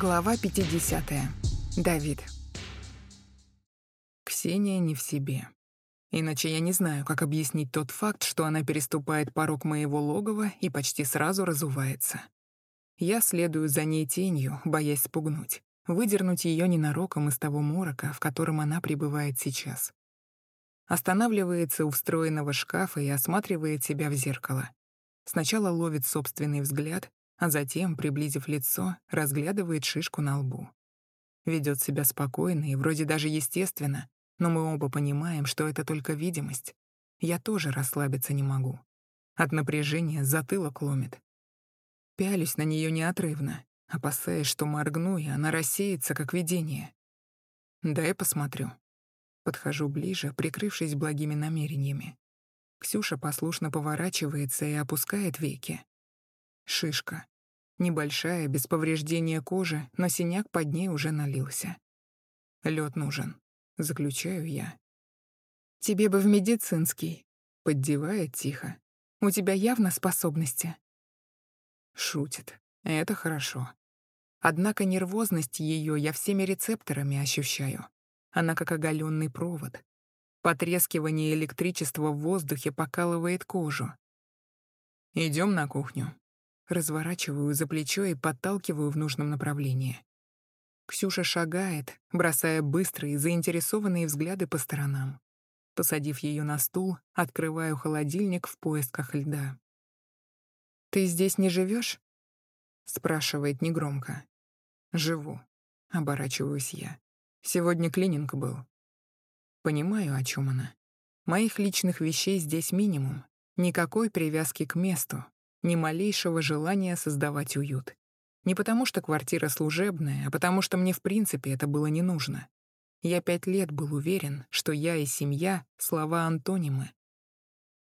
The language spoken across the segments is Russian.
Глава 50. Давид. Ксения не в себе. Иначе я не знаю, как объяснить тот факт, что она переступает порог моего логова и почти сразу разувается. Я следую за ней тенью, боясь спугнуть, выдернуть ее ненароком из того морока, в котором она пребывает сейчас. Останавливается у встроенного шкафа и осматривает себя в зеркало. Сначала ловит собственный взгляд, а затем, приблизив лицо, разглядывает шишку на лбу. Ведет себя спокойно и вроде даже естественно, но мы оба понимаем, что это только видимость. Я тоже расслабиться не могу. От напряжения затылок ломит. Пялюсь на нее неотрывно, опасаясь, что моргну, и она рассеется, как видение. Дай посмотрю. Подхожу ближе, прикрывшись благими намерениями. Ксюша послушно поворачивается и опускает веки. Шишка. Небольшая, без повреждения кожи, но синяк под ней уже налился. Лед нужен, заключаю я. Тебе бы в медицинский, поддевает тихо. У тебя явно способности. Шутит. Это хорошо. Однако нервозность ее я всеми рецепторами ощущаю. Она как оголенный провод. Потрескивание электричества в воздухе покалывает кожу. Идем на кухню. Разворачиваю за плечо и подталкиваю в нужном направлении. Ксюша шагает, бросая быстрые, заинтересованные взгляды по сторонам. Посадив ее на стул, открываю холодильник в поисках льда. «Ты здесь не живешь? спрашивает негромко. «Живу», — оборачиваюсь я. «Сегодня клининг был». Понимаю, о чем она. Моих личных вещей здесь минимум. Никакой привязки к месту, ни малейшего желания создавать уют. Не потому что квартира служебная, а потому что мне в принципе это было не нужно. Я пять лет был уверен, что я и семья — слова антонимы.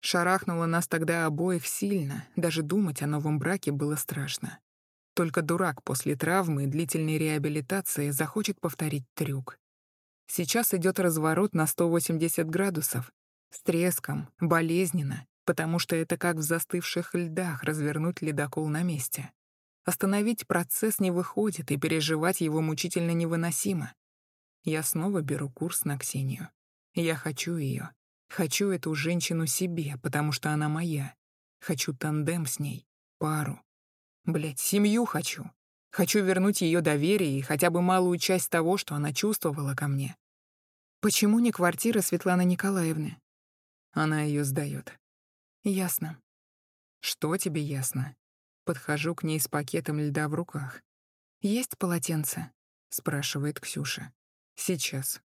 Шарахнуло нас тогда обоих сильно, даже думать о новом браке было страшно. Только дурак после травмы и длительной реабилитации захочет повторить трюк. Сейчас идет разворот на 180 градусов. С треском, болезненно, потому что это как в застывших льдах развернуть ледокол на месте. Остановить процесс не выходит, и переживать его мучительно невыносимо. Я снова беру курс на Ксению. Я хочу ее. Хочу эту женщину себе, потому что она моя. Хочу тандем с ней, пару. Блять, семью хочу. Хочу вернуть ее доверие и хотя бы малую часть того, что она чувствовала ко мне. Почему не квартира Светланы Николаевны? Она ее сдает. Ясно. Что тебе ясно? Подхожу к ней с пакетом льда в руках. Есть полотенце? спрашивает Ксюша. Сейчас.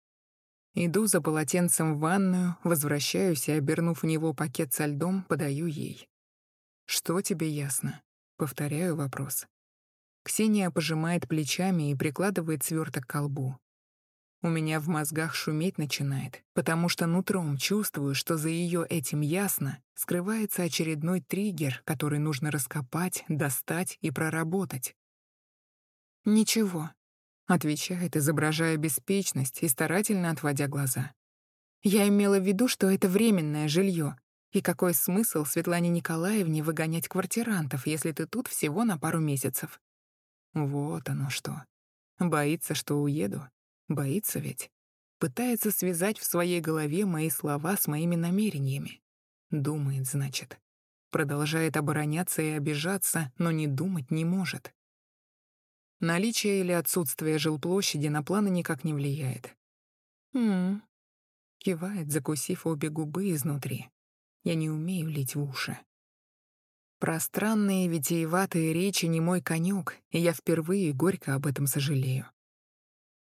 Иду за полотенцем в ванную, возвращаюсь и, обернув в него пакет со льдом, подаю ей. «Что тебе ясно?» Повторяю вопрос. Ксения пожимает плечами и прикладывает сверток к колбу. У меня в мозгах шуметь начинает, потому что нутром чувствую, что за ее этим ясно скрывается очередной триггер, который нужно раскопать, достать и проработать. «Ничего», — отвечает, изображая беспечность и старательно отводя глаза. «Я имела в виду, что это временное жилье, и какой смысл Светлане Николаевне выгонять квартирантов, если ты тут всего на пару месяцев?» Вот оно что. Боится, что уеду, Боится ведь. Пытается связать в своей голове мои слова с моими намерениями. Думает, значит. Продолжает обороняться и обижаться, но не думать не может. Наличие или отсутствие жилплощади на планы никак не влияет. «Хм...» — кивает, закусив обе губы изнутри. Я не умею лить в уши. Пространные витиеватые речи не мой конек, и я впервые горько об этом сожалею.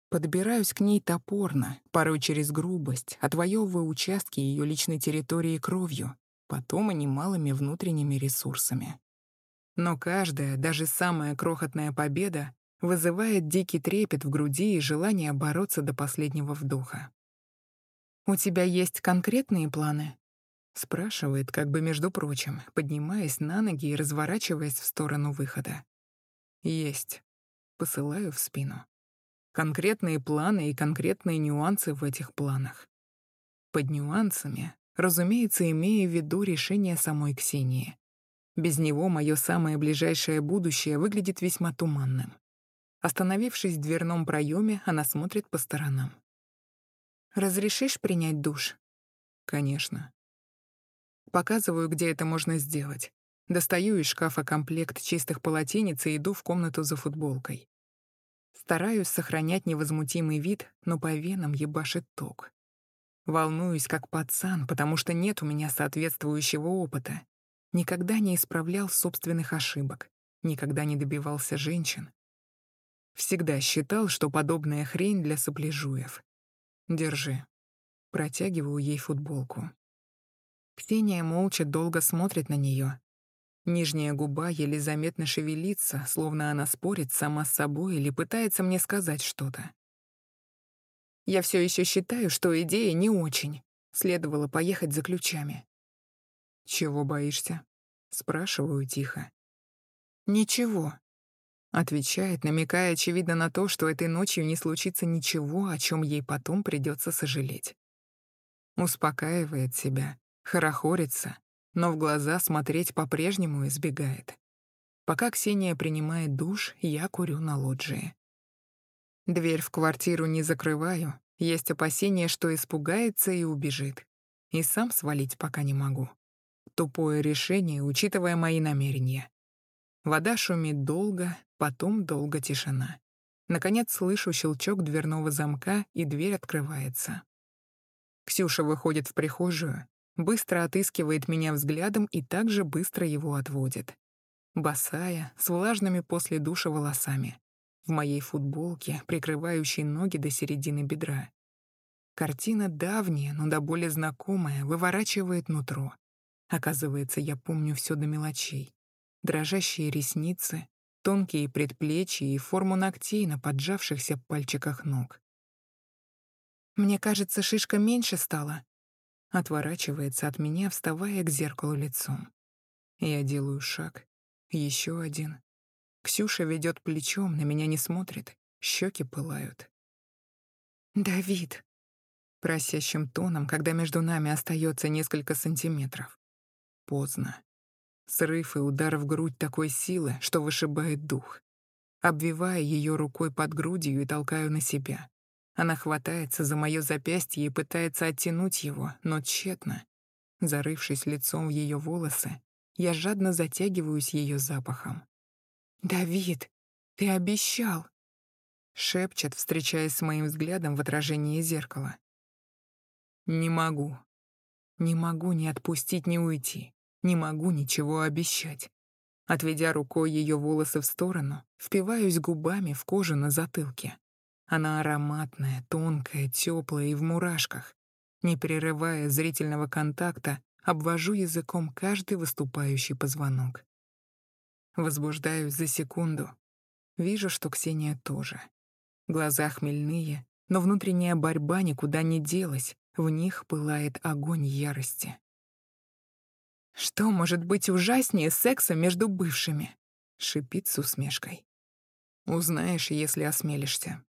Подбираюсь к ней топорно, порой через грубость, отвоевывая участки ее личной территории кровью, потом и немалыми внутренними ресурсами. Но каждая, даже самая крохотная победа вызывает дикий трепет в груди и желание бороться до последнего вдоха. «У тебя есть конкретные планы?» — спрашивает, как бы между прочим, поднимаясь на ноги и разворачиваясь в сторону выхода. «Есть». Посылаю в спину конкретные планы и конкретные нюансы в этих планах. Под нюансами, разумеется, имея в виду решение самой Ксении. Без него мое самое ближайшее будущее выглядит весьма туманным. Остановившись в дверном проеме, она смотрит по сторонам. «Разрешишь принять душ?» «Конечно». Показываю, где это можно сделать. Достаю из шкафа комплект чистых полотенец и иду в комнату за футболкой. Стараюсь сохранять невозмутимый вид, но по венам ебашит ток. Волнуюсь как пацан, потому что нет у меня соответствующего опыта. Никогда не исправлял собственных ошибок, никогда не добивался женщин. Всегда считал, что подобная хрень для сопляжуев. Держи. Протягиваю ей футболку. Ксения молча долго смотрит на нее. Нижняя губа еле заметно шевелится, словно она спорит сама с собой или пытается мне сказать что-то. Я все еще считаю, что идея не очень. Следовало поехать за ключами. «Чего боишься?» — спрашиваю тихо. «Ничего», — отвечает, намекая, очевидно, на то, что этой ночью не случится ничего, о чем ей потом придется сожалеть. Успокаивает себя, хорохорится, но в глаза смотреть по-прежнему избегает. Пока Ксения принимает душ, я курю на лоджии. Дверь в квартиру не закрываю, есть опасение, что испугается и убежит. И сам свалить пока не могу. Тупое решение, учитывая мои намерения. Вода шумит долго, потом долго тишина. Наконец слышу щелчок дверного замка, и дверь открывается. Ксюша выходит в прихожую, быстро отыскивает меня взглядом и также быстро его отводит. Босая, с влажными после душа волосами. В моей футболке, прикрывающей ноги до середины бедра. Картина давняя, но до боли знакомая, выворачивает нутро. Оказывается, я помню все до мелочей. Дрожащие ресницы, тонкие предплечья и форму ногтей на поджавшихся пальчиках ног. «Мне кажется, шишка меньше стала», отворачивается от меня, вставая к зеркалу лицом. Я делаю шаг, еще один. Ксюша ведет плечом, на меня не смотрит, щеки пылают. «Давид!» Просящим тоном, когда между нами остается несколько сантиметров. Поздно. Срыв и удар в грудь такой силы, что вышибает дух. Обвивая ее рукой под грудью и толкаю на себя. Она хватается за мое запястье и пытается оттянуть его, но тщетно. Зарывшись лицом в ее волосы, я жадно затягиваюсь ее запахом. «Давид, ты обещал!» Шепчет, встречаясь с моим взглядом в отражении зеркала. «Не могу. Не могу ни отпустить, ни уйти. Не могу ничего обещать. Отведя рукой ее волосы в сторону, впиваюсь губами в кожу на затылке. Она ароматная, тонкая, теплая и в мурашках. Не прерывая зрительного контакта, обвожу языком каждый выступающий позвонок. Возбуждаюсь за секунду. Вижу, что Ксения тоже. Глаза хмельные, но внутренняя борьба никуда не делась, в них пылает огонь ярости. «Что может быть ужаснее секса между бывшими?» — шипит с усмешкой. «Узнаешь, если осмелишься».